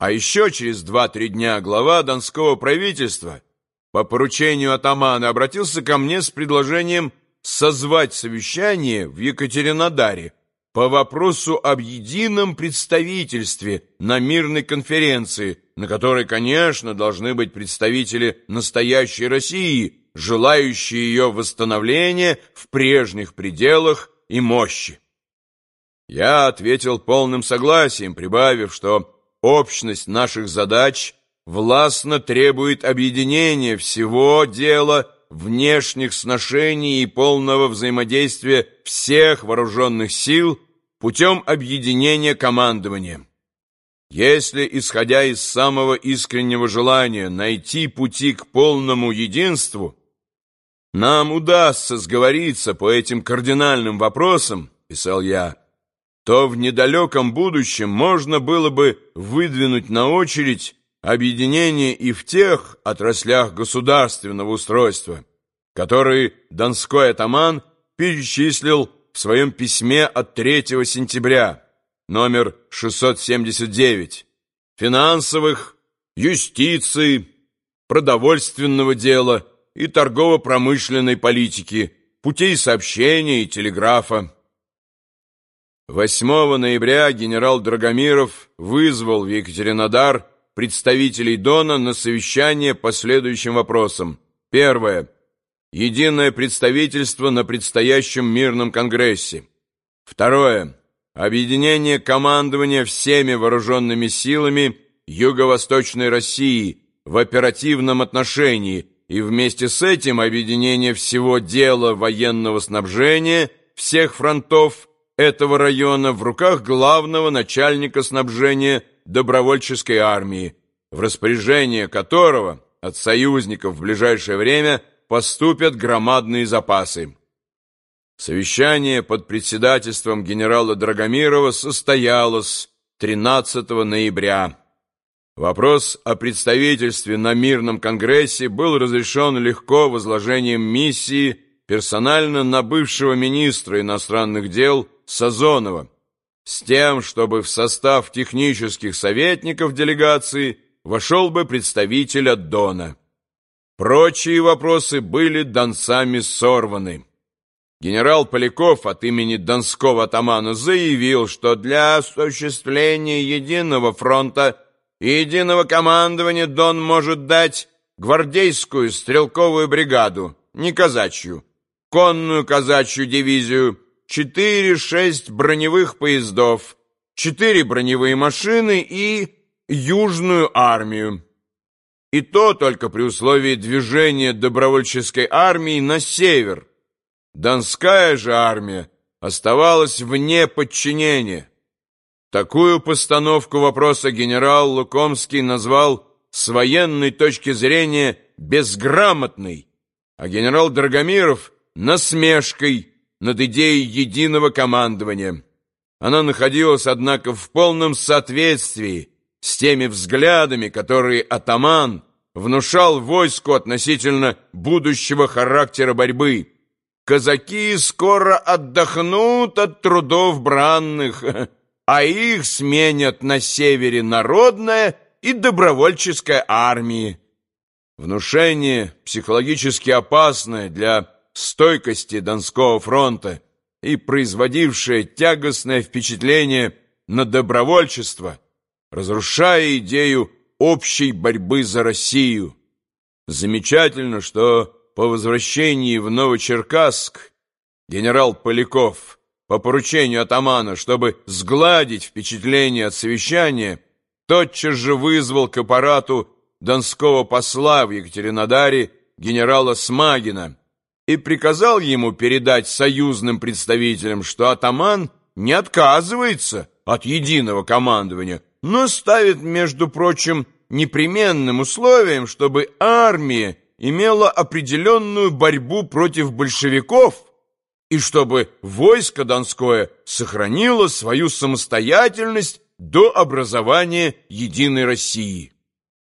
А еще через два-три дня глава Донского правительства по поручению атамана обратился ко мне с предложением созвать совещание в Екатеринодаре по вопросу об едином представительстве на мирной конференции, на которой, конечно, должны быть представители настоящей России, желающие ее восстановления в прежних пределах и мощи. Я ответил полным согласием, прибавив, что общность наших задач властно требует объединения всего дела внешних сношений и полного взаимодействия всех вооруженных сил путем объединения командования. Если, исходя из самого искреннего желания найти пути к полному единству, нам удастся сговориться по этим кардинальным вопросам, писал я, то в недалеком будущем можно было бы выдвинуть на очередь объединение и в тех отраслях государственного устройства, которые Донской атаман перечислил в своем письме от 3 сентября, номер 679, финансовых, юстиции, продовольственного дела и торгово-промышленной политики, путей сообщения и телеграфа. 8 ноября генерал Драгомиров вызвал в Екатеринодар представителей Дона на совещание по следующим вопросам. Первое. Единое представительство на предстоящем мирном конгрессе. Второе. Объединение командования всеми вооруженными силами Юго-Восточной России в оперативном отношении и вместе с этим объединение всего дела военного снабжения всех фронтов этого района в руках главного начальника снабжения добровольческой армии, в распоряжение которого от союзников в ближайшее время поступят громадные запасы. Совещание под председательством генерала Драгомирова состоялось 13 ноября. Вопрос о представительстве на мирном конгрессе был разрешен легко возложением миссии персонально на бывшего министра иностранных дел Сазонова с тем, чтобы в состав технических советников делегации вошел бы представитель от Дона. Прочие вопросы были донцами сорваны. Генерал Поляков от имени Донского атамана заявил, что для осуществления единого фронта и единого командования Дон может дать гвардейскую стрелковую бригаду, не казачью, конную казачью дивизию, четыре-шесть броневых поездов, четыре броневые машины и Южную армию. И то только при условии движения добровольческой армии на север. Донская же армия оставалась вне подчинения. Такую постановку вопроса генерал Лукомский назвал с военной точки зрения безграмотной, а генерал Драгомиров — насмешкой над идеей единого командования. Она находилась, однако, в полном соответствии с теми взглядами, которые атаман внушал войску относительно будущего характера борьбы. Казаки скоро отдохнут от трудов бранных, а их сменят на севере народная и добровольческая армии. Внушение психологически опасное для стойкости Донского фронта и производившее тягостное впечатление на добровольчество, разрушая идею общей борьбы за Россию. Замечательно, что по возвращении в Новочеркасск генерал Поляков по поручению атамана, чтобы сгладить впечатление от совещания, тотчас же вызвал к аппарату донского посла в Екатеринодаре генерала Смагина, и приказал ему передать союзным представителям, что атаман не отказывается от единого командования, но ставит, между прочим, непременным условием, чтобы армия имела определенную борьбу против большевиков и чтобы войско Донское сохранило свою самостоятельность до образования единой России.